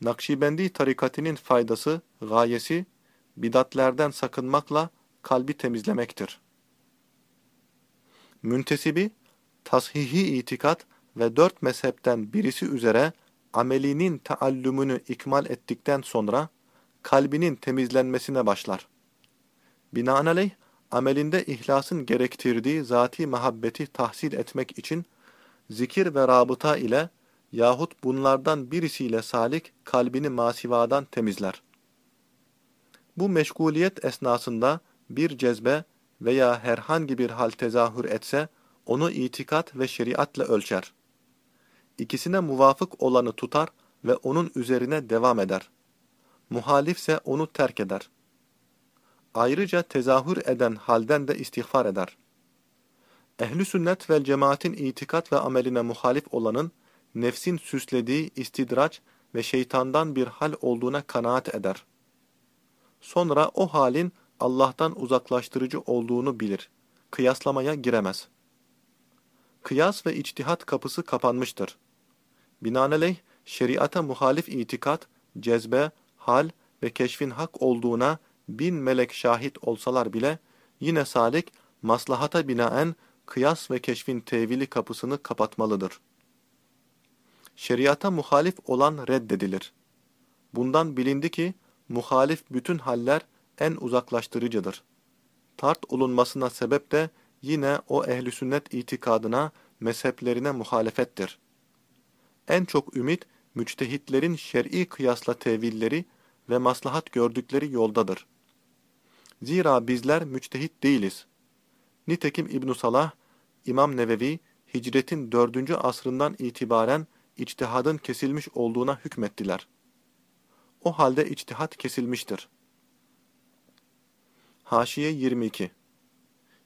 Nakşibendi tarikatinin faydası, gayesi, bidatlerden sakınmakla kalbi temizlemektir. Müntesibi, tashihi itikat ve dört mezhepten birisi üzere amelinin taallümünü ikmal ettikten sonra kalbinin temizlenmesine başlar. Binaenaleyh, amelinde ihlasın gerektirdiği zati muhabbeti tahsil etmek için zikir ve rabıta ile yahut bunlardan birisiyle salik kalbini masivadan temizler. Bu meşguliyet esnasında bir cezbe veya herhangi bir hal tezahür etse, onu itikat ve şeriatla ölçer. İkisine muvafık olanı tutar ve onun üzerine devam eder. Muhalifse onu terk eder. Ayrıca tezahür eden halden de istiğfar eder. Ehli sünnet vel cemaatin itikat ve ameline muhalif olanın, nefsin süslediği istidraç ve şeytandan bir hal olduğuna kanaat eder. Sonra o halin Allah'tan uzaklaştırıcı olduğunu bilir. Kıyaslamaya giremez. Kıyas ve içtihat kapısı kapanmıştır. Binaenaleyh, şeriata muhalif itikat, cezbe, hal ve keşfin hak olduğuna bin melek şahit olsalar bile, yine salik, maslahata binaen kıyas ve keşfin tevili kapısını kapatmalıdır. Şeriata muhalif olan reddedilir. Bundan bilindi ki, muhalif bütün haller en uzaklaştırıcıdır. Tart olunmasına sebep de yine o ehli sünnet itikadına, mezheplerine muhalefettir. En çok ümit, müçtehitlerin şer'i kıyasla tevilleri ve maslahat gördükleri yoldadır. Zira bizler müçtehit değiliz. Nitekim İbn Salah, İmam Nevevi, hicretin dördüncü asrından itibaren içtihadın kesilmiş olduğuna hükmettiler. O halde içtihat kesilmiştir. Haşiye 22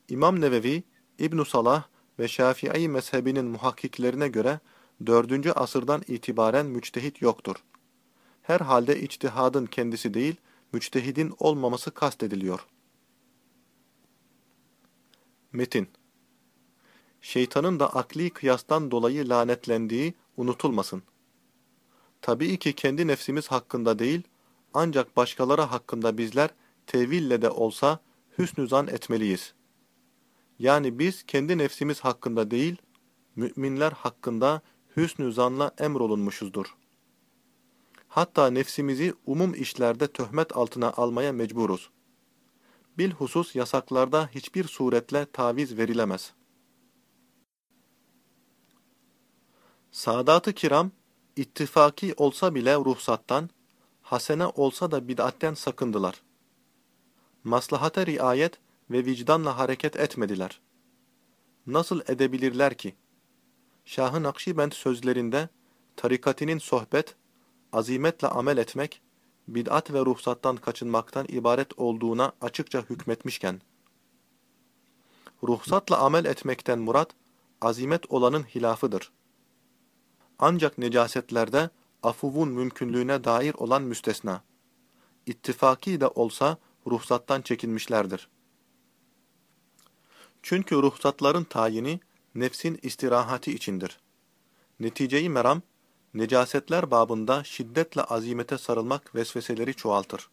İmam Nevevi, İbn Salah ve Şafii mezhebinin muhakkiklerine göre 4. asırdan itibaren müçtehit yoktur. Herhalde içtihadın kendisi değil, müçtehidin olmaması kastediliyor. Metin Şeytanın da akli kıyastan dolayı lanetlendiği unutulmasın. Tabii ki kendi nefsimiz hakkında değil, ancak başkaları hakkında bizler teville de olsa hüsnü zan etmeliyiz. Yani biz kendi nefsimiz hakkında değil, müminler hakkında hüsnü zanla emrolunmuşuzdur. Hatta nefsimizi umum işlerde töhmet altına almaya mecburuz. Bilhusus yasaklarda hiçbir suretle taviz verilemez. Sadat-ı kiram, ittifaki olsa bile ruhsattan, hasene olsa da bid'atten sakındılar. Maslahata riayet ve vicdanla hareket etmediler. Nasıl edebilirler ki? Şah-ı Nakşibend sözlerinde, tarikatinin sohbet, azimetle amel etmek, bid'at ve ruhsattan kaçınmaktan ibaret olduğuna açıkça hükmetmişken, ruhsatla amel etmekten murat, azimet olanın hilafıdır. Ancak necasetlerde afuvun mümkünlüğüne dair olan müstesna. İttifaki de olsa ruhsattan çekinmişlerdir. Çünkü ruhsatların tayini nefsin istirahati içindir. Neticeyi meram, necasetler babında şiddetle azimete sarılmak vesveseleri çoğaltır.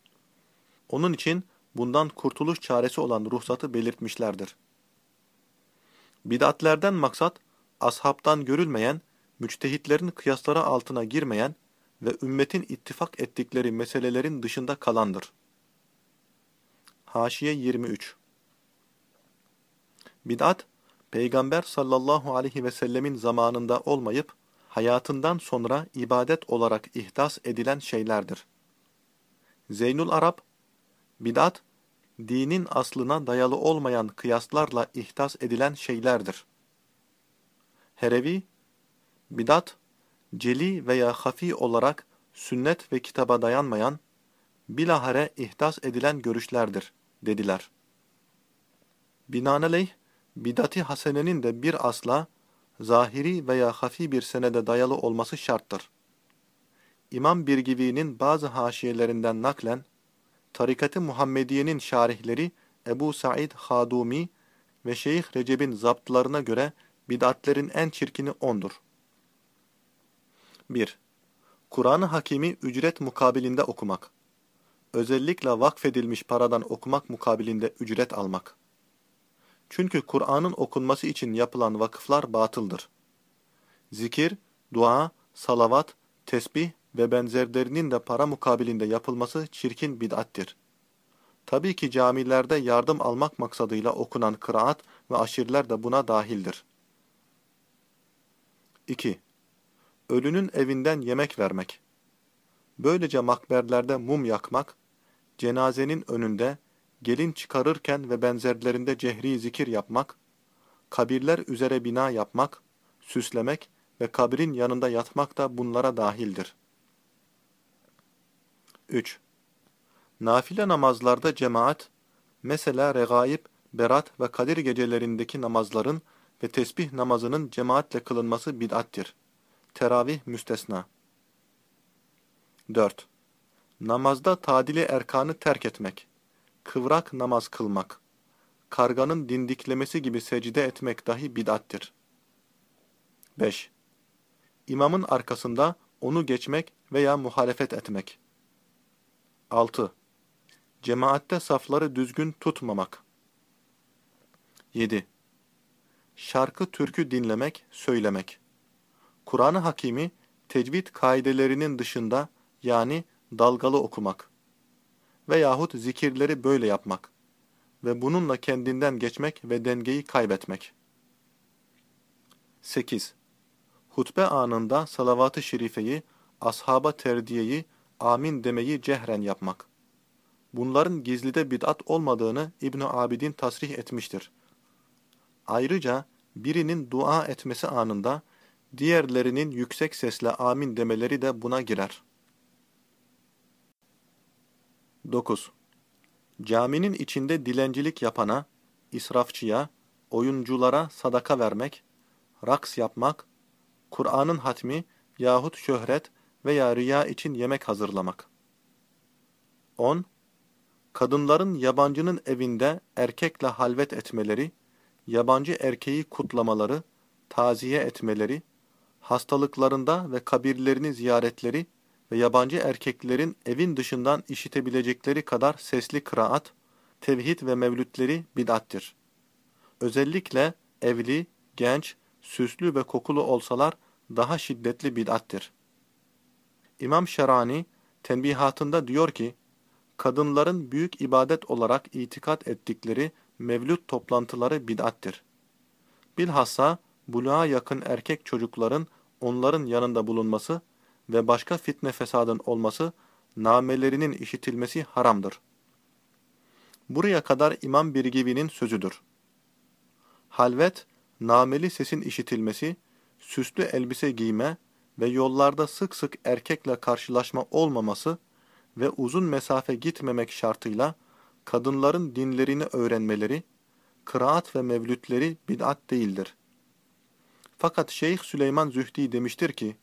Onun için bundan kurtuluş çaresi olan ruhsatı belirtmişlerdir. Bidatlerden maksat, ashabtan görülmeyen, müçtehitlerin kıyasları altına girmeyen ve ümmetin ittifak ettikleri meselelerin dışında kalandır. Haşiye 23 Bid'at, Peygamber sallallahu aleyhi ve sellemin zamanında olmayıp, hayatından sonra ibadet olarak ihdas edilen şeylerdir. Zeynul Arap, bid'at, dinin aslına dayalı olmayan kıyaslarla ihdas edilen şeylerdir. Herevi, bid'at, celi veya hafi olarak sünnet ve kitaba dayanmayan, bilahare ihdas edilen görüşlerdir, dediler. Binaenaleyh, bidati hasenenin de bir asla, zahiri veya hafi bir senede dayalı olması şarttır. İmam Birgivi'nin bazı haşiyelerinden naklen, Tarikat-ı Muhammediye'nin şarihleri Ebu Said Hadumi ve Şeyh Recep'in zaptlarına göre bid'atlerin en çirkini ondur. 1. Kur'an-ı Hakimi ücret mukabilinde okumak. Özellikle vakfedilmiş paradan okumak mukabilinde ücret almak. Çünkü Kur'an'ın okunması için yapılan vakıflar batıldır. Zikir, dua, salavat, tesbih ve benzerlerinin de para mukabilinde yapılması çirkin bid'attir. Tabii ki camilerde yardım almak maksadıyla okunan kıraat ve aşirler de buna dahildir. 2. Ölünün evinden yemek vermek. Böylece makberlerde mum yakmak, cenazenin önünde, gelin çıkarırken ve benzerlerinde cehri zikir yapmak, kabirler üzere bina yapmak, süslemek ve kabrin yanında yatmak da bunlara dahildir. 3. Nafile namazlarda cemaat, mesela regaib, berat ve kadir gecelerindeki namazların ve tesbih namazının cemaatle kılınması bid'attir. Teravih müstesna. 4. Namazda tadili erkanı terk etmek, kıvrak namaz kılmak, karganın dindiklemesi gibi secde etmek dahi bid'attir. 5. İmamın arkasında onu geçmek veya muhalefet etmek. 6. Cemaatte safları düzgün tutmamak. 7. Şarkı türkü dinlemek, söylemek. Kur'an-ı Hakimi tecvid kaidelerinin dışında yani dalgalı okumak veyahut zikirleri böyle yapmak ve bununla kendinden geçmek ve dengeyi kaybetmek. 8. Hutbe anında salavat-ı şerifeyi, ashaba terdiyeyi, amin demeyi cehren yapmak. Bunların gizlide bid'at olmadığını İbn Abidin tasrih etmiştir. Ayrıca birinin dua etmesi anında diğerlerinin yüksek sesle amin demeleri de buna girer. 9. Caminin içinde dilencilik yapana, israfçıya, oyunculara sadaka vermek, raks yapmak, Kur'an'ın hatmi yahut şöhret veya riya için yemek hazırlamak. 10. Kadınların yabancının evinde erkekle halvet etmeleri, yabancı erkeği kutlamaları, taziye etmeleri, hastalıklarında ve kabirlerini ziyaretleri ve yabancı erkeklerin evin dışından işitebilecekleri kadar sesli kıraat, tevhid ve mevlütleri bid'attir. Özellikle evli, genç, süslü ve kokulu olsalar daha şiddetli bid'attir. İmam Şerani tenbihatında diyor ki, kadınların büyük ibadet olarak itikat ettikleri mevlüt toplantıları bid'attir. Bilhassa buluğa yakın erkek çocukların onların yanında bulunması ve başka fitne fesadın olması, namelerinin işitilmesi haramdır. Buraya kadar İmam Birgivi'nin sözüdür. Halvet, nameli sesin işitilmesi, süslü elbise giyme ve yollarda sık sık erkekle karşılaşma olmaması ve uzun mesafe gitmemek şartıyla kadınların dinlerini öğrenmeleri, kıraat ve mevlütleri bid'at değildir. Fakat Şeyh Süleyman Zühdi demiştir ki,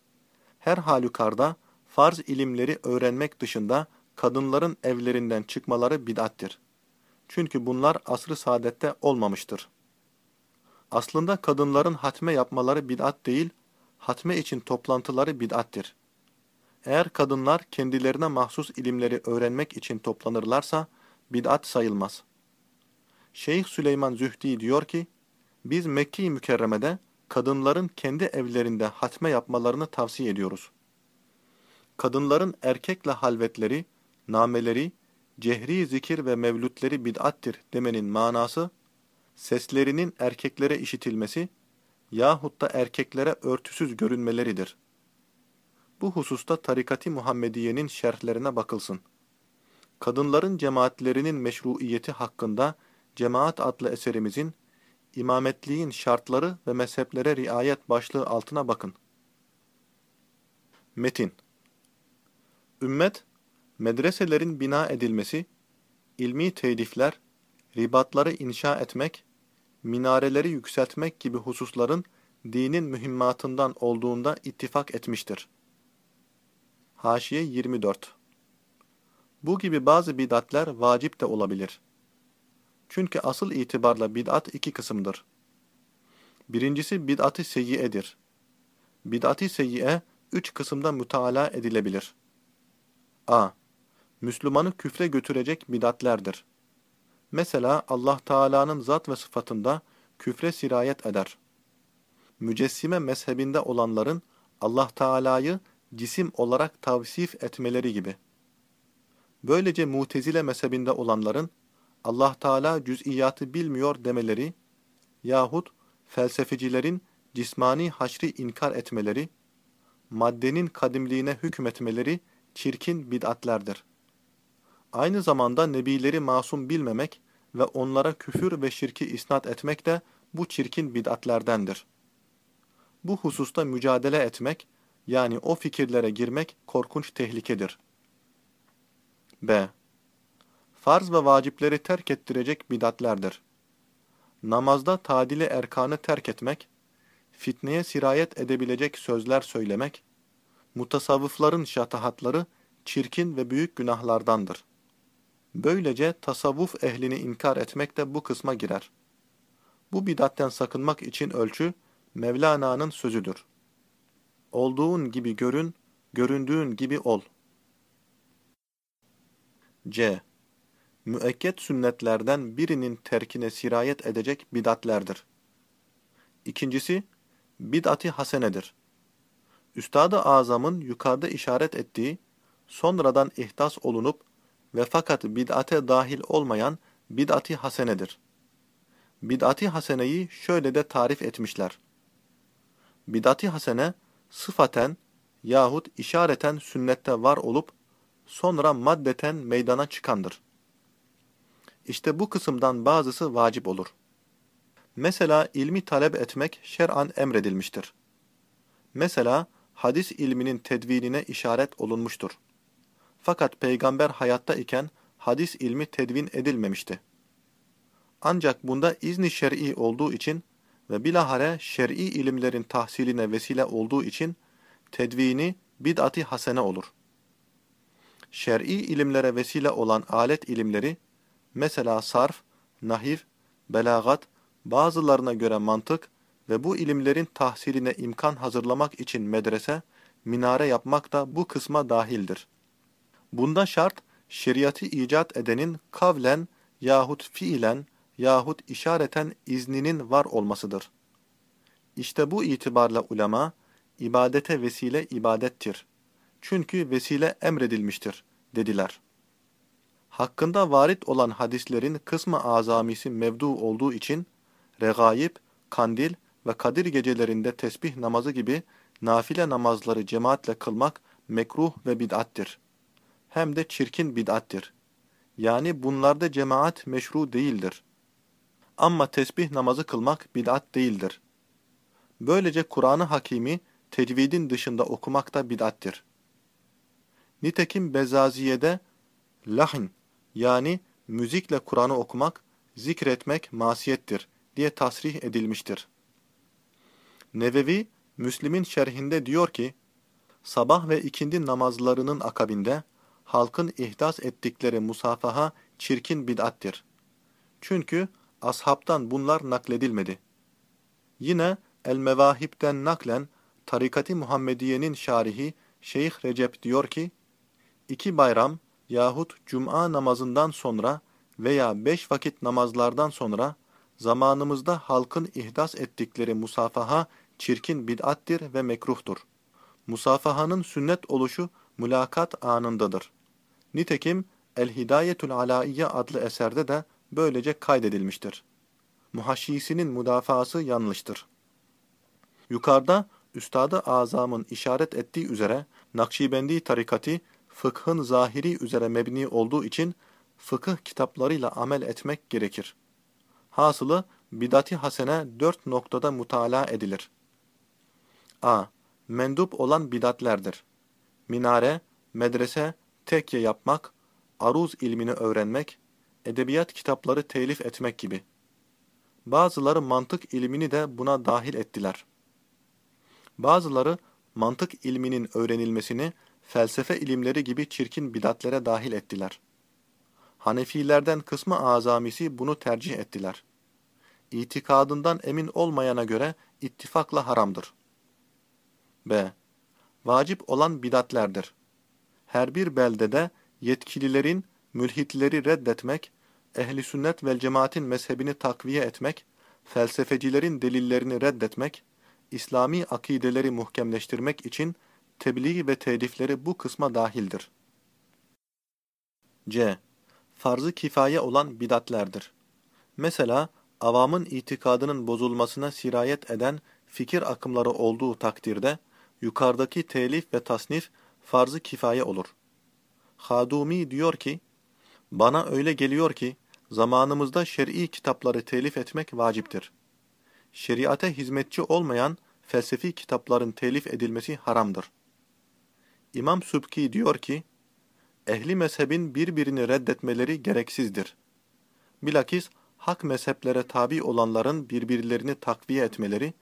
her halükarda farz ilimleri öğrenmek dışında kadınların evlerinden çıkmaları bid'attir. Çünkü bunlar asr-ı saadette olmamıştır. Aslında kadınların hatme yapmaları bid'at değil, hatme için toplantıları bid'attir. Eğer kadınlar kendilerine mahsus ilimleri öğrenmek için toplanırlarsa, bid'at sayılmaz. Şeyh Süleyman Zühdi diyor ki, biz Mekke-i Mükerreme'de kadınların kendi evlerinde hatme yapmalarını tavsiye ediyoruz. Kadınların erkekle halvetleri, nameleri, cehri zikir ve mevlütleri bid'attir demenin manası, seslerinin erkeklere işitilmesi yahut da erkeklere örtüsüz görünmeleridir. Bu hususta Tarikati Muhammediye'nin şerhlerine bakılsın. Kadınların cemaatlerinin meşruiyeti hakkında Cemaat adlı eserimizin İmametliğin şartları ve mezheplere riayet başlığı altına bakın. Metin Ümmet, medreselerin bina edilmesi, ilmi telifler, ribatları inşa etmek, minareleri yükseltmek gibi hususların dinin mühimmatından olduğunda ittifak etmiştir. Haşiye 24 Bu gibi bazı bidatler vacip de olabilir. Çünkü asıl itibarla bid'at iki kısımdır. Birincisi bid'at-ı seyyiyedir. Bid'at-ı seyyiye, üç kısımda müteala edilebilir. a. Müslümanı küfre götürecek bidatlerdir. Mesela Allah Teala'nın zat ve sıfatında küfre sirayet eder. Mücessime mezhebinde olanların Allah Teala'yı cisim olarak tavsif etmeleri gibi. Böylece Mutezile mezhebinde olanların Allah Teala cüz'iyatı bilmiyor demeleri yahut felsefecilerin cismani haşri inkar etmeleri, maddenin kadimliğine hükmetmeleri çirkin bid'atlerdir. Aynı zamanda nebileri masum bilmemek ve onlara küfür ve şirki isnat etmek de bu çirkin bid'atlerdendir. Bu hususta mücadele etmek, yani o fikirlere girmek korkunç tehlikedir. B. Farz ve vacipleri terk ettirecek bidatlerdir. Namazda tadili erkanı terk etmek, fitneye sirayet edebilecek sözler söylemek, mutasavvıfların şatahatları çirkin ve büyük günahlardandır. Böylece tasavvuf ehlini inkar etmek de bu kısma girer. Bu bidatten sakınmak için ölçü, Mevlana'nın sözüdür. Olduğun gibi görün, göründüğün gibi ol. C. Müekket sünnetlerden birinin terkine sirayet edecek bidatlerdir. İkincisi, bid'ati hasenedir. Üstad-ı Azam'ın yukarıda işaret ettiği, sonradan ihtas olunup ve fakat bid'ate dahil olmayan bid'ati hasenedir. Bid'ati haseneyi şöyle de tarif etmişler. Bid'ati hasene, sıfaten yahut işareten sünnette var olup, sonra maddeten meydana çıkandır. İşte bu kısımdan bazısı vacip olur. Mesela ilmi talep etmek şer'an emredilmiştir. Mesela hadis ilminin tedvinine işaret olunmuştur. Fakat peygamber hayatta iken hadis ilmi tedvin edilmemişti. Ancak bunda izni şer'i olduğu için ve bilahare şer'i ilimlerin tahsiline vesile olduğu için tedvini bid'ati hasene olur. Şer'i ilimlere vesile olan alet ilimleri, mesela sarf, nahiv, belagat, bazılarına göre mantık ve bu ilimlerin tahsiline imkan hazırlamak için medrese, minare yapmak da bu kısma dahildir. Bunda şart, şeriatı icat edenin kavlen yahut fiilen yahut işareten izninin var olmasıdır. İşte bu itibarla ulema, ibadete vesile ibadettir. Çünkü vesile emredilmiştir, dediler. Hakkında varit olan hadislerin kısmı azamisi mevdu olduğu için, regaib, kandil ve kadir gecelerinde tesbih namazı gibi nafile namazları cemaatle kılmak mekruh ve bid'attir. Hem de çirkin bid'attir. Yani bunlarda cemaat meşru değildir. Ama tesbih namazı kılmak bid'at değildir. Böylece Kur'an-ı Hakimi tecvidin dışında okumak da bid'attir. Nitekim Bezaziye'de lahn yani müzikle Kur'an'ı okumak, zikretmek masiyettir diye tasrih edilmiştir. Nevevi, Müslim'in şerhinde diyor ki, sabah ve ikindi namazlarının akabinde halkın ihdas ettikleri musafaha çirkin bid'attir. Çünkü ashabtan bunlar nakledilmedi. Yine El-Mevahib'den naklen Tarikati Muhammediye'nin şarihi Şeyh Recep diyor ki, iki bayram yahut cuma namazından sonra veya beş vakit namazlardan sonra zamanımızda halkın ihdas ettikleri musafaha çirkin bid'attir ve mekruhtur. Musafahanın sünnet oluşu mülakat anındadır. Nitekim El-Hidayetül Alaiye adlı eserde de böylece kaydedilmiştir. Muhaşşisinin müdafası yanlıştır. Yukarıda Üstad-ı Azam'ın işaret ettiği üzere Nakşibendi tarikati fıkhın zahiri üzere mebni olduğu için fıkıh kitaplarıyla amel etmek gerekir. Hasılı bidati hasene dört noktada mutala edilir. a. Mendup olan bidatlerdir. Minare, medrese, tekye yapmak, aruz ilmini öğrenmek, edebiyat kitapları telif etmek gibi. Bazıları mantık ilmini de buna dahil ettiler. Bazıları mantık ilminin öğrenilmesini felsefe ilimleri gibi çirkin bidatlere dahil ettiler. Hanefilerden kısmı azamisi bunu tercih ettiler. İtikadından emin olmayana göre ittifakla haramdır. B. vacip olan bidatlerdir. Her bir beldede yetkililerin mülhitleri reddetmek, ehli sünnet vel cemaatin mezhebini takviye etmek, felsefecilerin delillerini reddetmek, İslami akideleri muhkemleştirmek için tebliğ ve telifleri bu kısma dahildir. C. Farzı kifaye olan bidatlerdir. Mesela, avamın itikadının bozulmasına sirayet eden fikir akımları olduğu takdirde, yukarıdaki telif ve tasnif farzı kifaye olur. Hadumi diyor ki, Bana öyle geliyor ki, zamanımızda şer'i kitapları telif etmek vaciptir. Şeriate hizmetçi olmayan felsefi kitapların telif edilmesi haramdır. İmam Sübki diyor ki, ehli mezhebin birbirini reddetmeleri gereksizdir. Bilakis hak mezheplere tabi olanların birbirlerini takviye etmeleri,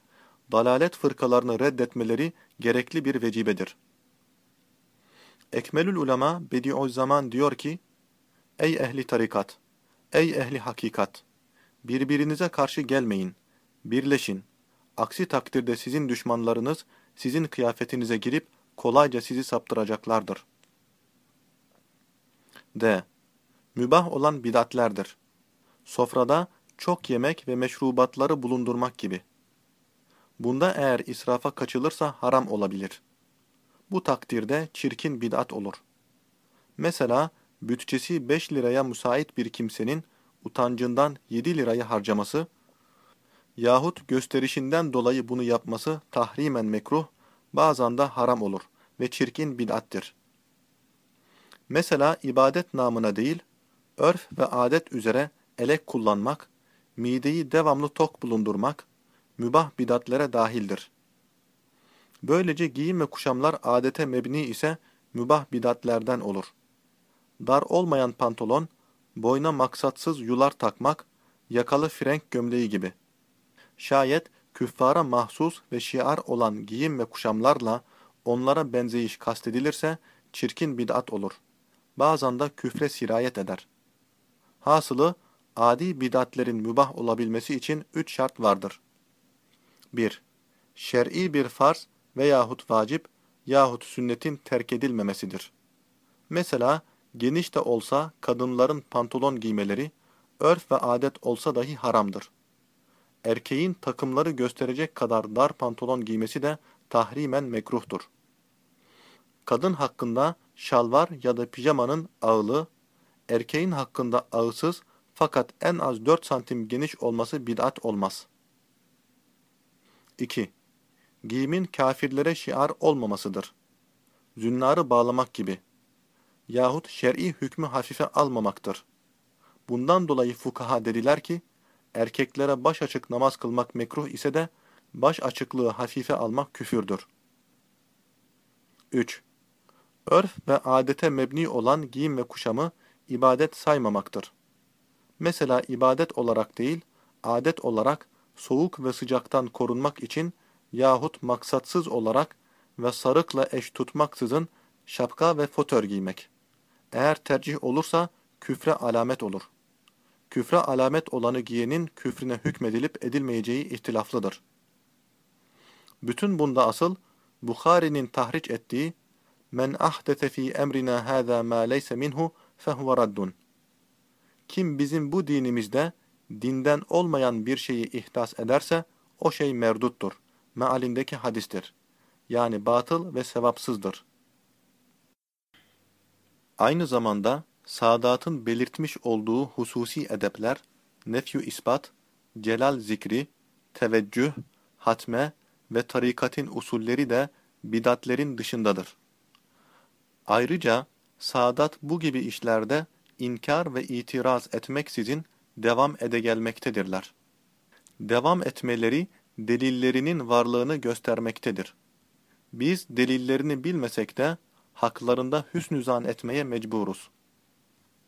dalalet fırkalarını reddetmeleri gerekli bir vecibedir. Ekmelül Ulema Bediüzzaman diyor ki, Ey ehli tarikat, ey ehli hakikat, birbirinize karşı gelmeyin, birleşin. Aksi takdirde sizin düşmanlarınız sizin kıyafetinize girip kolayca sizi saptıracaklardır. D. Mübah olan bidatlerdir. Sofrada çok yemek ve meşrubatları bulundurmak gibi. Bunda eğer israfa kaçılırsa haram olabilir. Bu takdirde çirkin bid'at olur. Mesela bütçesi 5 liraya müsait bir kimsenin utancından 7 lirayı harcaması yahut gösterişinden dolayı bunu yapması tahrimen mekruh, bazen de haram olur ve çirkin bid'attir. Mesela ibadet namına değil, örf ve adet üzere elek kullanmak, mideyi devamlı tok bulundurmak, mübah bidatlere dahildir. Böylece giyim ve kuşamlar adete mebni ise mübah bidatlerden olur. Dar olmayan pantolon, boyna maksatsız yular takmak, yakalı frenk gömleği gibi. Şayet küffara mahsus ve şiar olan giyim ve kuşamlarla onlara benzeyiş kastedilirse çirkin bid'at olur. Bazen de küfre sirayet eder. Hasılı, adi bid'atlerin mübah olabilmesi için üç şart vardır. 1. Şer'i bir farz veyahut vacip yahut sünnetin terk edilmemesidir. Mesela geniş de olsa kadınların pantolon giymeleri, örf ve adet olsa dahi haramdır. Erkeğin takımları gösterecek kadar dar pantolon giymesi de tahrimen mekruhtur. Kadın hakkında şalvar ya da pijamanın ağılı, erkeğin hakkında ağısız fakat en az 4 santim geniş olması bid'at olmaz. 2. Giyimin kafirlere şiar olmamasıdır. Zünnarı bağlamak gibi. Yahut şer'i hükmü hafife almamaktır. Bundan dolayı fukaha dediler ki, erkeklere baş açık namaz kılmak mekruh ise de baş açıklığı hafife almak küfürdür. 3. Örf ve adete mebni olan giyim ve kuşamı ibadet saymamaktır. Mesela ibadet olarak değil, adet olarak soğuk ve sıcaktan korunmak için yahut maksatsız olarak ve sarıkla eş tutmaksızın şapka ve fotör giymek. Eğer tercih olursa küfre alamet olur. Küfre alamet olanı giyenin küfrüne hükmedilip edilmeyeceği ihtilaflıdır. Bütün bunda asıl Bukhari'nin tahriç ettiği Men ahdete fi emrina hâzâ mâ leyse minhu fehuve raddun. Kim bizim bu dinimizde dinden olmayan bir şeyi ihdas ederse o şey merduttur. Mealindeki hadistir. Yani batıl ve sevapsızdır. Aynı zamanda Sadat'ın belirtmiş olduğu hususi edepler, nefyu ispat, celal zikri, teveccüh, hatme ve tarikatin usulleri de bidatlerin dışındadır. Ayrıca Sadat bu gibi işlerde inkar ve itiraz etmeksizin devam ede gelmektedirler. Devam etmeleri delillerinin varlığını göstermektedir. Biz delillerini bilmesek de haklarında hüsnü zan etmeye mecburuz.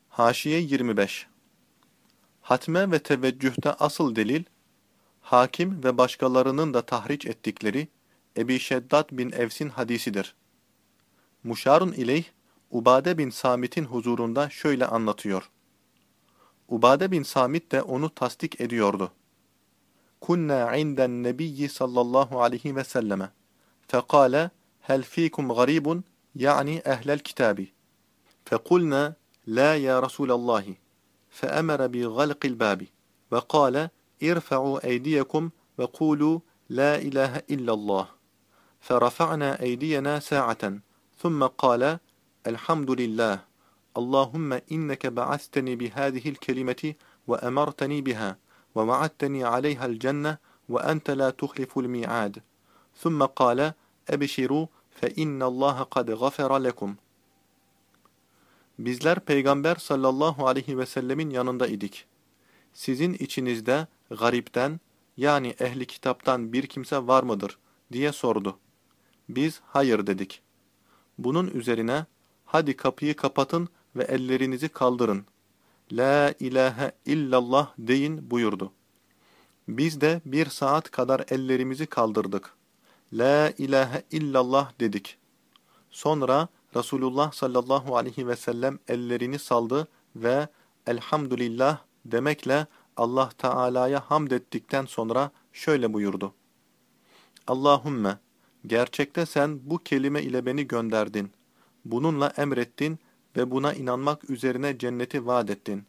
Haşiye 25 Hatme ve teveccühte asıl delil, Hakim ve başkalarının da tahriç ettikleri Ebi Şeddat bin Evs'in hadisidir. Muşarun ileyh, Ubade bin Samit'in huzurunda şöyle anlatıyor. Ubade bin Samit de onu tasdik ediyordu. Kunna inden nebiyyi sallallahu aleyhi ve selleme. Fekale, hel fikum garibun, yani ehlel kitabi. Fekulna, la ya Resulallahi. Feemere bi galqil babi. Ve kale, irfa'u eydiyekum ve kulu la ilahe illallah. Ferafa'na eydiyena sa'aten. Thumma kâle elhamdülillah. Allahümme inneke ba'asteni bihâzihil kelimeti ve emarteni biha ve va'atteni aleyhel cenne ve ente la tuhliful mi'ad. Thumma kâle ebşiru fe innallâhe kad gafera lekum. Bizler Peygamber sallallahu aleyhi ve sellemin yanında idik. Sizin içinizde garipten yani ehli kitaptan bir kimse var mıdır diye sordu. Biz hayır dedik. Bunun üzerine hadi kapıyı kapatın ve ellerinizi kaldırın. La ilahe illallah deyin buyurdu. Biz de bir saat kadar ellerimizi kaldırdık. La ilahe illallah dedik. Sonra Resulullah sallallahu aleyhi ve sellem ellerini saldı ve elhamdülillah demekle Allah Teala'ya hamd ettikten sonra şöyle buyurdu. Allahümme, gerçekte sen bu kelime ile beni gönderdin. Bununla emrettin ve buna inanmak üzerine cenneti vaat ettin.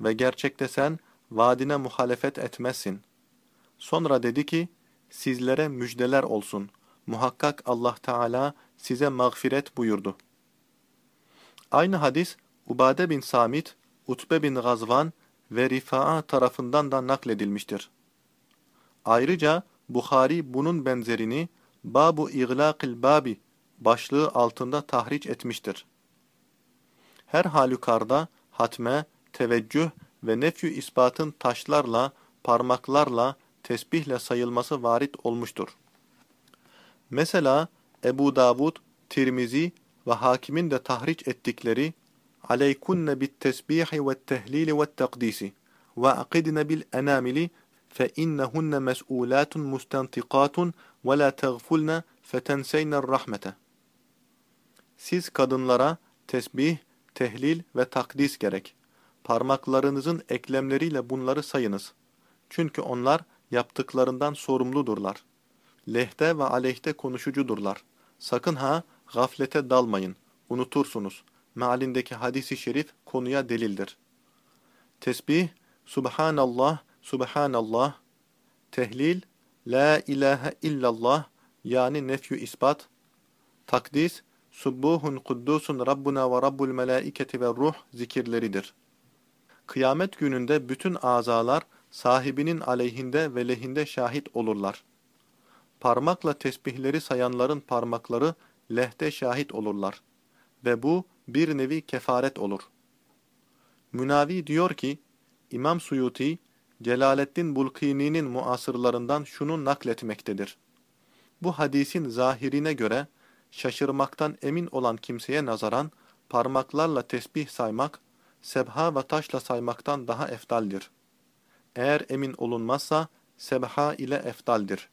Ve gerçekte sen vaadine muhalefet etmezsin. Sonra dedi ki, sizlere müjdeler olsun. Muhakkak Allah Teala size mağfiret buyurdu. Aynı hadis, Ubade bin Samit, Utbe bin Gazvan ve Rifa'a tarafından da nakledilmiştir. Ayrıca Bukhari bunun benzerini Babu İglâkil Babi başlığı altında tahriç etmiştir. Her halükarda hatme, teveccüh ve nefyü ispatın taşlarla, parmaklarla, tesbihle sayılması varit olmuştur. Mesela Ebu Davud, Tirmizi ve Hakim'in de tahriç ettikleri aleykunne bit tesbihi ve tehlili ve takdisi ve akidne bil enamili fe innehunne mes'ulatun mustantikatun ve la teğfulne fetenseyner rahmete. Siz kadınlara tesbih, tehlil ve takdis gerek. Parmaklarınızın eklemleriyle bunları sayınız. Çünkü onlar yaptıklarından sorumludurlar. Lehte ve aleyhte konuşucudurlar. Sakın ha gaflete dalmayın, unutursunuz. Mealindeki hadisi şerif konuya delildir. Tesbih, Subhanallah, Subhanallah. Tehlil, La ilahe illallah yani nefyü ispat. Takdis, Subbuhun kuddusun Rabbuna ve Rabbul melaiketi ve ruh zikirleridir. Kıyamet gününde bütün azalar sahibinin aleyhinde ve lehinde şahit olurlar. Parmakla tesbihleri sayanların parmakları lehte şahit olurlar. Ve bu bir nevi kefaret olur. Münavi diyor ki, İmam Suyuti, Celaleddin Bulkini'nin muasırlarından şunu nakletmektedir. Bu hadisin zahirine göre, şaşırmaktan emin olan kimseye nazaran, parmaklarla tesbih saymak, sebha ve taşla saymaktan daha eftaldir. Eğer emin olunmazsa, sebha ile eftaldir.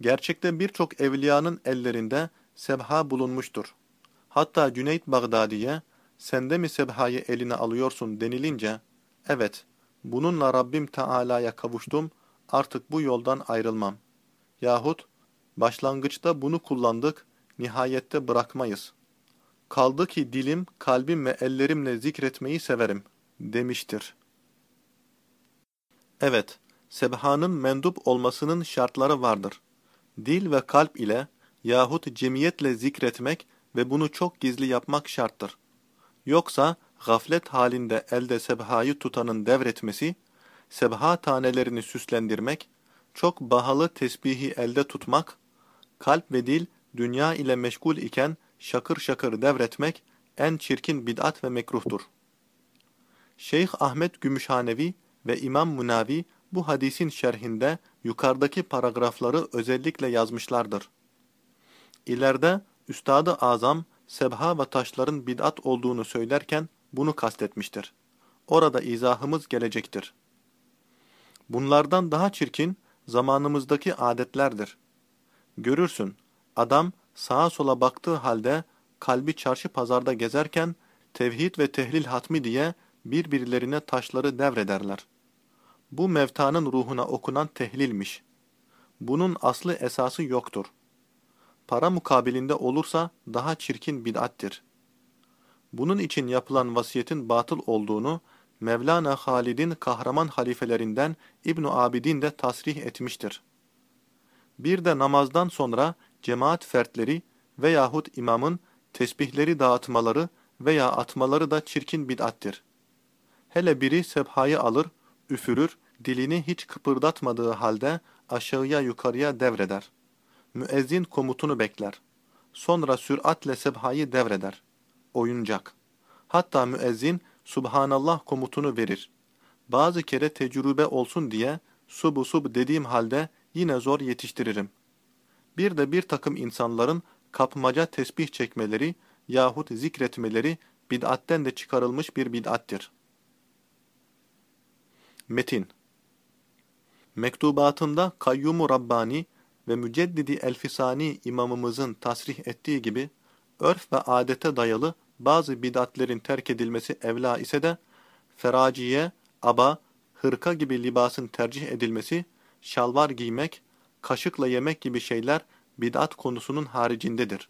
Gerçekte birçok evliyanın ellerinde sebha bulunmuştur. Hatta Cüneyt Bağdadi'ye, sen de mi sebhayı eline alıyorsun denilince, evet, bununla Rabbim Teala'ya kavuştum, artık bu yoldan ayrılmam. Yahut, başlangıçta bunu kullandık, nihayette bırakmayız. Kaldı ki dilim, kalbim ve ellerimle zikretmeyi severim, demiştir. Evet, sebhanın mendup olmasının şartları vardır. Dil ve kalp ile yahut cemiyetle zikretmek ve bunu çok gizli yapmak şarttır. Yoksa gaflet halinde elde sebhayı tutanın devretmesi, sebha tanelerini süslendirmek, çok bahalı tesbihi elde tutmak, kalp ve dil dünya ile meşgul iken şakır şakır devretmek en çirkin bid'at ve mekruhtur. Şeyh Ahmet Gümüşhanevi ve İmam Munavi bu hadisin şerhinde yukarıdaki paragrafları özellikle yazmışlardır. İleride Üstad-ı Azam, sebha ve taşların bid'at olduğunu söylerken bunu kastetmiştir. Orada izahımız gelecektir. Bunlardan daha çirkin zamanımızdaki adetlerdir. Görürsün, adam sağa sola baktığı halde kalbi çarşı pazarda gezerken tevhid ve tehlil hatmi diye birbirlerine taşları devrederler. Bu mevtanın ruhuna okunan tehlilmiş. Bunun aslı esası yoktur. Para mukabilinde olursa daha çirkin bid'attir. Bunun için yapılan vasiyetin batıl olduğunu Mevlana Halid'in kahraman halifelerinden İbn Abidin de tasrih etmiştir. Bir de namazdan sonra cemaat fertleri veyahut imamın tesbihleri dağıtmaları veya atmaları da çirkin bid'attir. Hele biri sebhayı alır, üfürür, dilini hiç kıpırdatmadığı halde aşağıya yukarıya devreder. Müezzin komutunu bekler. Sonra süratle sebhayı devreder. Oyuncak. Hatta müezzin Subhanallah komutunu verir. Bazı kere tecrübe olsun diye subu sub dediğim halde yine zor yetiştiririm. Bir de bir takım insanların kapmaca tesbih çekmeleri yahut zikretmeleri bid'atten de çıkarılmış bir bid'attir. Metin Mektubatında Kayyumu Rabbani ve Müceddidi Elfisani imamımızın tasrih ettiği gibi, örf ve adete dayalı bazı bid'atlerin terk edilmesi evla ise de, feraciye, aba, hırka gibi libasın tercih edilmesi, şalvar giymek, kaşıkla yemek gibi şeyler bid'at konusunun haricindedir.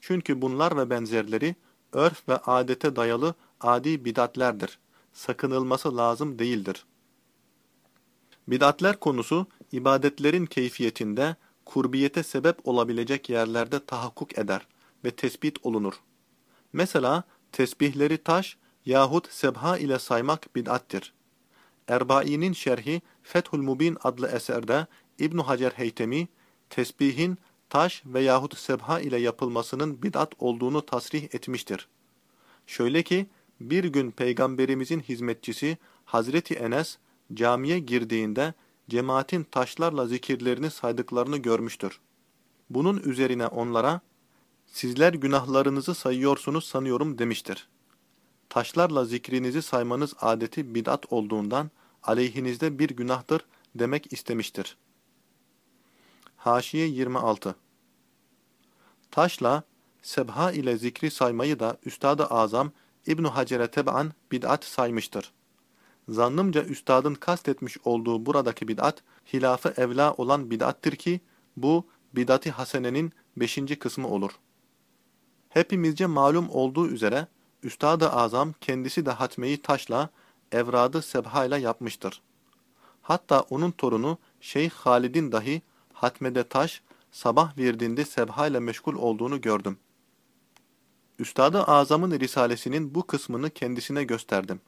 Çünkü bunlar ve benzerleri örf ve adete dayalı adi bid'atlerdir. Sakınılması lazım değildir. Bid'atler konusu ibadetlerin keyfiyetinde kurbiyete sebep olabilecek yerlerde tahakkuk eder ve tespit olunur. Mesela tesbihleri taş yahut sebha ile saymak bid'attir. Erbai'nin şerhi Fethül Mubin adlı eserde İbn Hacer Heytemi, tesbihin taş veyahut sebha ile yapılmasının bid'at olduğunu tasrih etmiştir. Şöyle ki, bir gün Peygamberimizin hizmetçisi Hazreti Enes, camiye girdiğinde cemaatin taşlarla zikirlerini saydıklarını görmüştür. Bunun üzerine onlara, sizler günahlarınızı sayıyorsunuz sanıyorum demiştir. Taşlarla zikrinizi saymanız adeti bid'at olduğundan aleyhinizde bir günahtır demek istemiştir. Haşiye 26 Taşla, sebha ile zikri saymayı da Üstad-ı Azam İbn Hacer'e teb'an bid'at saymıştır. Zannımca üstadın kastetmiş olduğu buradaki bid'at, hilafı evla olan bid'attir ki, bu bid'ati hasenenin beşinci kısmı olur. Hepimizce malum olduğu üzere, Üstad-ı Azam kendisi de hatmeyi taşla, evradı sebhayla yapmıştır. Hatta onun torunu Şeyh Halid'in dahi hatmede taş, sabah virdinde sebhayla meşgul olduğunu gördüm. Üstad-ı Azam'ın risalesinin bu kısmını kendisine gösterdim.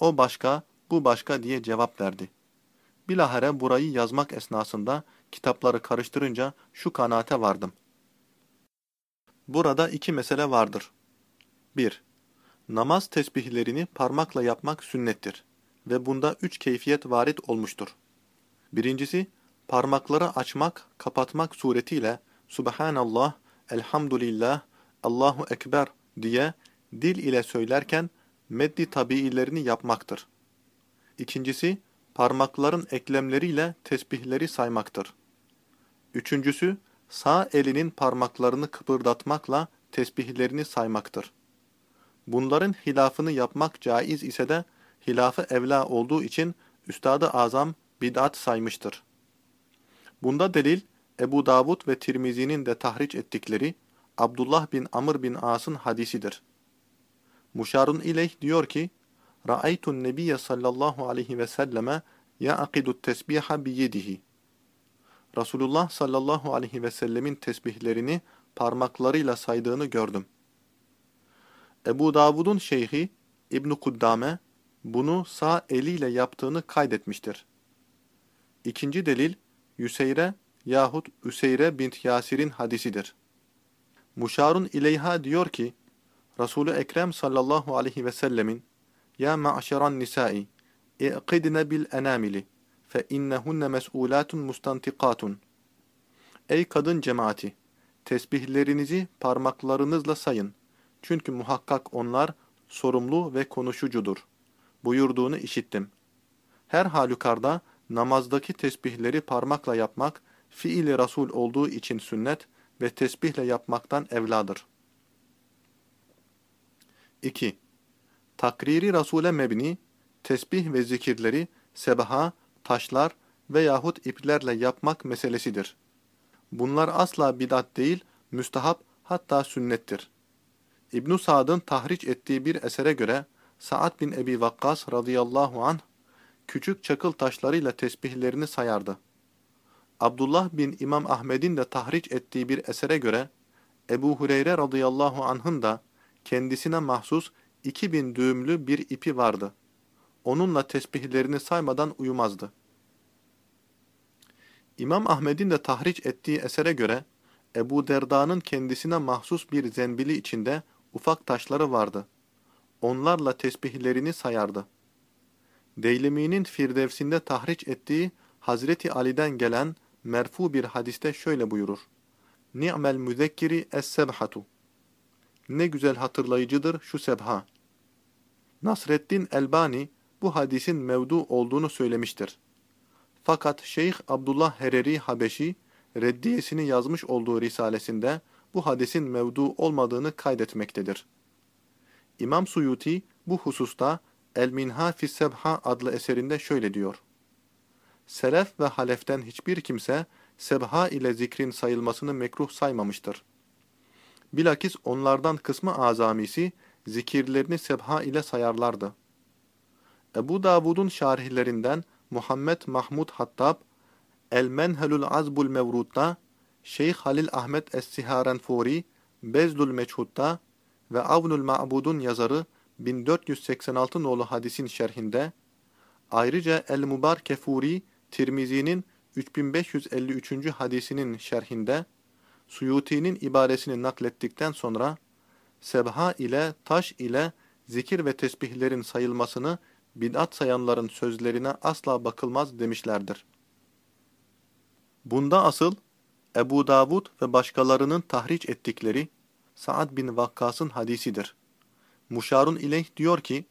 O başka, bu başka diye cevap verdi. Bilahare burayı yazmak esnasında kitapları karıştırınca şu kanaate vardım. Burada iki mesele vardır. 1. Namaz tesbihlerini parmakla yapmak sünnettir ve bunda üç keyfiyet varit olmuştur. Birincisi, parmakları açmak, kapatmak suretiyle Subhanallah, Elhamdülillah, Allahu Ekber diye dil ile söylerken meddi tabiilerini yapmaktır. İkincisi, parmakların eklemleriyle tesbihleri saymaktır. Üçüncüsü, sağ elinin parmaklarını kıpırdatmakla tesbihlerini saymaktır. Bunların hilafını yapmak caiz ise de, hilafı evla olduğu için Üstad-ı Azam bid'at saymıştır. Bunda delil, Ebu Davud ve Tirmizi'nin de tahriç ettikleri Abdullah bin Amr bin As'ın hadisidir. Muşarun ileyh diyor ki, Ra'aytun nebiyye sallallahu aleyhi ve selleme ya'akidu tesbiha biyedihi. Resulullah sallallahu aleyhi ve sellemin tesbihlerini parmaklarıyla saydığını gördüm. Ebu Davud'un şeyhi İbn Kuddame bunu sağ eliyle yaptığını kaydetmiştir. İkinci delil Yüseyre yahut Üseyre bint Yasir'in hadisidir. Muşarun ileyha diyor ki, Resulü Ekrem sallallahu aleyhi ve sellemin Ya ma'şeran nisai i'qidne bil enamili fe innehunne mes'ulatun mustantikatun Ey kadın cemaati! Tesbihlerinizi parmaklarınızla sayın. Çünkü muhakkak onlar sorumlu ve konuşucudur. Buyurduğunu işittim. Her halükarda namazdaki tesbihleri parmakla yapmak, fiili Rasul olduğu için sünnet ve tesbihle yapmaktan evladır. 2. Takriri Rasule mebni, tesbih ve zikirleri sebaha, taşlar veyahut iplerle yapmak meselesidir. Bunlar asla bidat değil, müstahap hatta sünnettir. ibn Sa'd'ın tahriç ettiği bir esere göre Sa'd bin Ebi Vakkas radıyallahu anh küçük çakıl taşlarıyla tesbihlerini sayardı. Abdullah bin İmam Ahmed'in de tahriç ettiği bir esere göre Ebu Hureyre radıyallahu anh'ın da kendisine mahsus 2000 düğümlü bir ipi vardı. Onunla tesbihlerini saymadan uyumazdı. İmam Ahmed'in de tahriç ettiği esere göre Ebu Derda'nın kendisine mahsus bir zenbili içinde ufak taşları vardı. Onlarla tesbihlerini sayardı. Deylemi'nin Firdevs'inde tahriç ettiği Hazreti Ali'den gelen merfu bir hadiste şöyle buyurur. Ni'mel müzekkiri es-sebhatu. Ne güzel hatırlayıcıdır şu sebha. Nasreddin Elbani bu hadisin mevdu olduğunu söylemiştir. Fakat Şeyh Abdullah Hereri Habeşi reddiyesini yazmış olduğu risalesinde bu hadisin mevdu olmadığını kaydetmektedir. İmam Suyuti bu hususta El-Minha Fissebha adlı eserinde şöyle diyor. Selef ve haleften hiçbir kimse sebha ile zikrin sayılmasını mekruh saymamıştır. Bilakis onlardan kısmı azamisi zikirlerini sebha ile sayarlardı. Ebu Davud'un şarihlerinden Muhammed Mahmud Hattab, El-Menhelül Azbul Mevrud'da, Şeyh Halil Ahmet Es-Siharenfuri, Bezdül Meçhud'da ve Avnul Ma'bud'un yazarı 1486 nolu hadisin şerhinde, ayrıca El-Mubarkefuri, Tirmizi'nin 3553. hadisinin şerhinde, Suyuti'nin ibaresini naklettikten sonra, sebha ile, taş ile zikir ve tesbihlerin sayılmasını bid'at sayanların sözlerine asla bakılmaz demişlerdir. Bunda asıl Ebu Davud ve başkalarının tahriç ettikleri Sa'd bin Vakkas'ın hadisidir. Muşarun İleyh diyor ki,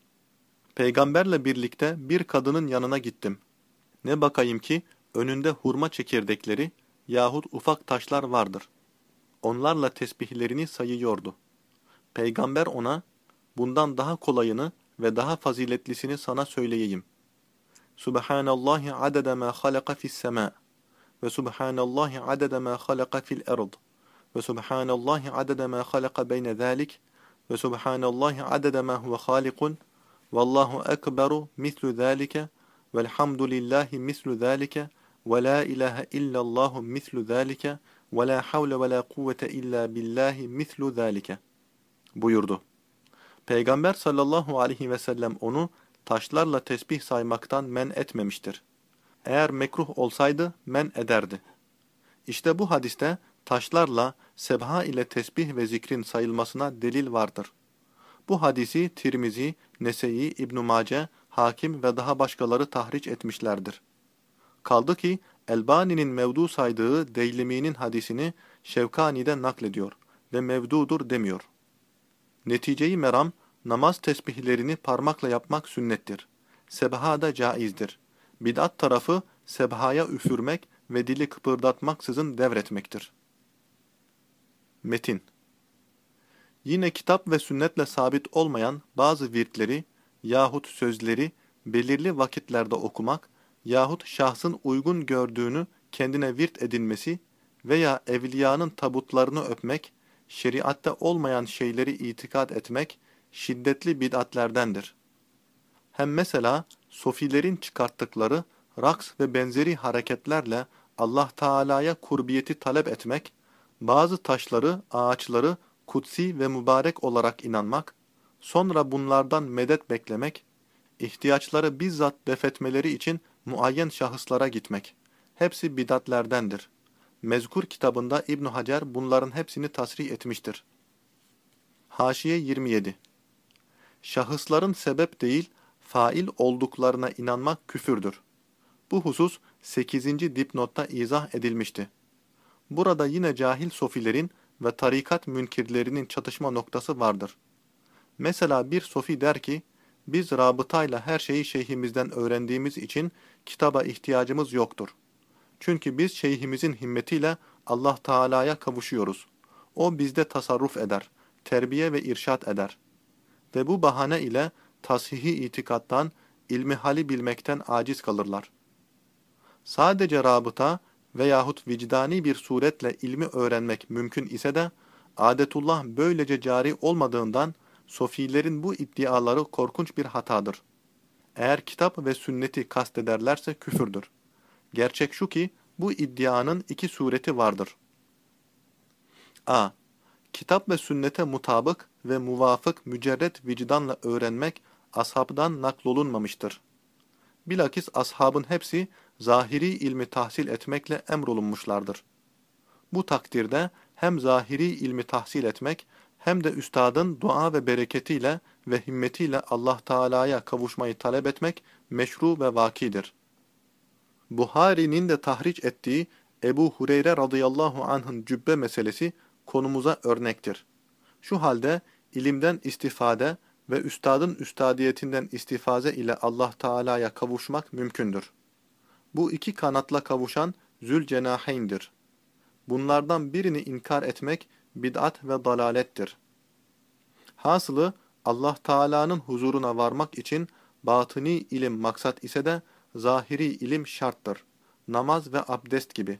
Peygamberle birlikte bir kadının yanına gittim. Ne bakayım ki önünde hurma çekirdekleri yahut ufak taşlar vardır. Onlarla tesbihlerini sayıyordu. Peygamber ona, bundan daha kolayını ve daha faziletlisini sana söyleyeyim. Subhanallahi adede ma halaka fis sema ve subhanallahi adede ma halaka fil ard ve subhanallahi adede ma halaka beyne zalik ve subhanallahi adede ma huve halikun vallahu ekberu mislu zalike velhamdülillahi mislu zalike ve la ilahe illallahu mislu zalike ve la havle ve la kuvvete illa billahi mislu zalike buyurdu. Peygamber sallallahu aleyhi ve sellem onu taşlarla tesbih saymaktan men etmemiştir. Eğer mekruh olsaydı men ederdi. İşte bu hadiste taşlarla sebha ile tesbih ve zikrin sayılmasına delil vardır. Bu hadisi Tirmizi, Nese'yi, İbn-i Mace, Hakim ve daha başkaları tahriç etmişlerdir. Kaldı ki Elbani'nin mevdu saydığı Deylemi'nin hadisini Şevkani'de naklediyor ve mevdudur demiyor. Neticeyi meram, namaz tesbihlerini parmakla yapmak sünnettir. Sebha da caizdir. Bid'at tarafı sebhaya üfürmek ve dili kıpırdatmaksızın devretmektir. Metin Yine kitap ve sünnetle sabit olmayan bazı virtleri yahut sözleri belirli vakitlerde okumak yahut şahsın uygun gördüğünü kendine virt edinmesi veya evliyanın tabutlarını öpmek, şeriatte olmayan şeyleri itikad etmek şiddetli bid'atlerdendir. Hem mesela sofilerin çıkarttıkları raks ve benzeri hareketlerle Allah Teala'ya kurbiyeti talep etmek, bazı taşları, ağaçları kutsi ve mübarek olarak inanmak, sonra bunlardan medet beklemek, ihtiyaçları bizzat defetmeleri için muayyen şahıslara gitmek. Hepsi bidatlerdendir. Mezkur kitabında İbn Hacer bunların hepsini tasrih etmiştir. Haşiye 27 Şahısların sebep değil, fail olduklarına inanmak küfürdür. Bu husus 8. dipnotta izah edilmişti. Burada yine cahil sofilerin ve tarikat münkirlerinin çatışma noktası vardır. Mesela bir sofi der ki, biz rabıtayla her şeyi şeyhimizden öğrendiğimiz için kitaba ihtiyacımız yoktur. Çünkü biz şeyhimizin himmetiyle Allah Teala'ya kavuşuyoruz. O bizde tasarruf eder, terbiye ve irşat eder. Ve bu bahane ile tasihi itikattan, ilmihali bilmekten aciz kalırlar. Sadece rabıta veyahut vicdani bir suretle ilmi öğrenmek mümkün ise de, adetullah böylece cari olmadığından, sofilerin bu iddiaları korkunç bir hatadır. Eğer kitap ve sünneti kastederlerse küfürdür. Gerçek şu ki, bu iddianın iki sureti vardır. a. Kitap ve sünnete mutabık ve muvafık mücerret vicdanla öğrenmek ashabdan naklolunmamıştır. Bilakis ashabın hepsi zahiri ilmi tahsil etmekle emrolunmuşlardır. Bu takdirde hem zahiri ilmi tahsil etmek hem de üstadın dua ve bereketiyle ve himmetiyle Allah Teala'ya kavuşmayı talep etmek meşru ve vakidir. Buhari'nin de tahriç ettiği Ebu Hureyre radıyallahu anh'ın cübbe meselesi konumuza örnektir. Şu halde ilimden istifade ve üstadın üstadiyetinden istifaze ile Allah Teala'ya kavuşmak mümkündür. Bu iki kanatla kavuşan Zülcenaheyn'dir. Bunlardan birini inkar etmek bid'at ve dalalettir. Hasılı Allah Teala'nın huzuruna varmak için batıni ilim maksat ise de zahiri ilim şarttır. Namaz ve abdest gibi.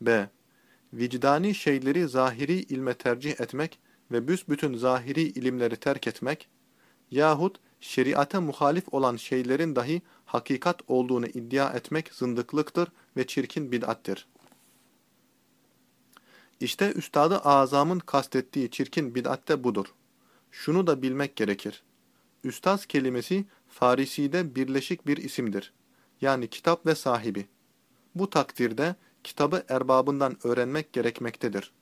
B. Vicdani şeyleri zahiri ilme tercih etmek ve büsbütün zahiri ilimleri terk etmek yahut şeriate muhalif olan şeylerin dahi hakikat olduğunu iddia etmek zındıklıktır ve çirkin bid'attir. İşte Üstad-ı Azam'ın kastettiği çirkin bid'at de budur. Şunu da bilmek gerekir. Üstaz kelimesi Farisi'de birleşik bir isimdir. Yani kitap ve sahibi. Bu takdirde kitabı erbabından öğrenmek gerekmektedir.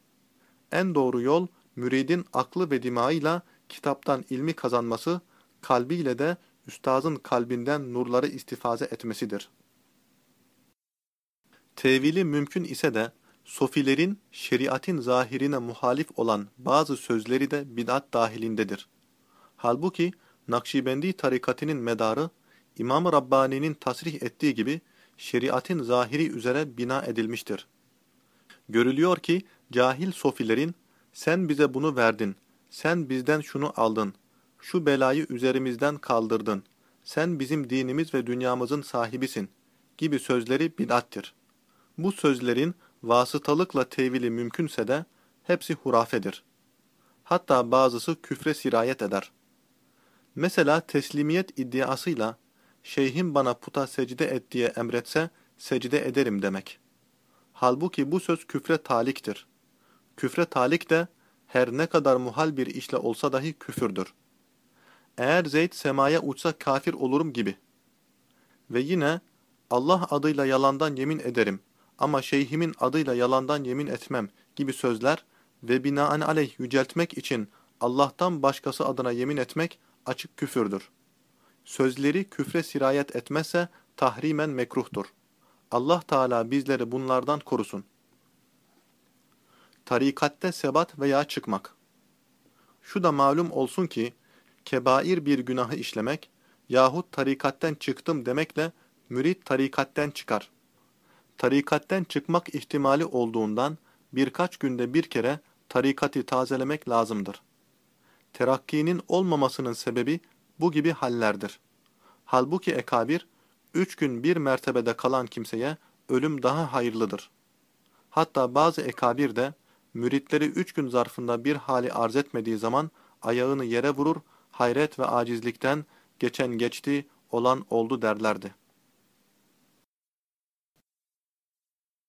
En doğru yol müridin aklı ve dimağıyla kitaptan ilmi kazanması, kalbiyle de üstazın kalbinden nurları istifaze etmesidir. Tevili mümkün ise de, sofilerin şeriatin zahirine muhalif olan bazı sözleri de bid'at dahilindedir. Halbuki Nakşibendi tarikatinin medarı, İmam-ı Rabbani'nin tasrih ettiği gibi şeriatin zahiri üzere bina edilmiştir. Görülüyor ki cahil sofilerin sen bize bunu verdin, sen bizden şunu aldın, şu belayı üzerimizden kaldırdın, sen bizim dinimiz ve dünyamızın sahibisin gibi sözleri bid'attir. Bu sözlerin vasıtalıkla tevili mümkünse de hepsi hurafedir. Hatta bazısı küfre sirayet eder. Mesela teslimiyet iddiasıyla şeyhim bana puta secde et diye emretse secde ederim demek. Halbuki bu söz küfre taliktir. Küfre talik de her ne kadar muhal bir işle olsa dahi küfürdür. Eğer Zeyd semaya uçsa kafir olurum gibi. Ve yine Allah adıyla yalandan yemin ederim ama şeyhimin adıyla yalandan yemin etmem gibi sözler ve binaenaleyh yüceltmek için Allah'tan başkası adına yemin etmek açık küfürdür. Sözleri küfre sirayet etmezse tahrimen mekruhtur. Allah Teala bizleri bunlardan korusun. Tarikatte sebat veya çıkmak. Şu da malum olsun ki, kebair bir günahı işlemek yahut tarikatten çıktım demekle mürit tarikatten çıkar. Tarikatten çıkmak ihtimali olduğundan birkaç günde bir kere tarikati tazelemek lazımdır. Terakkinin olmamasının sebebi bu gibi hallerdir. Halbuki ekabir, üç gün bir mertebede kalan kimseye ölüm daha hayırlıdır. Hatta bazı ekabir de, müritleri üç gün zarfında bir hali arz etmediği zaman ayağını yere vurur, hayret ve acizlikten geçen geçti, olan oldu derlerdi.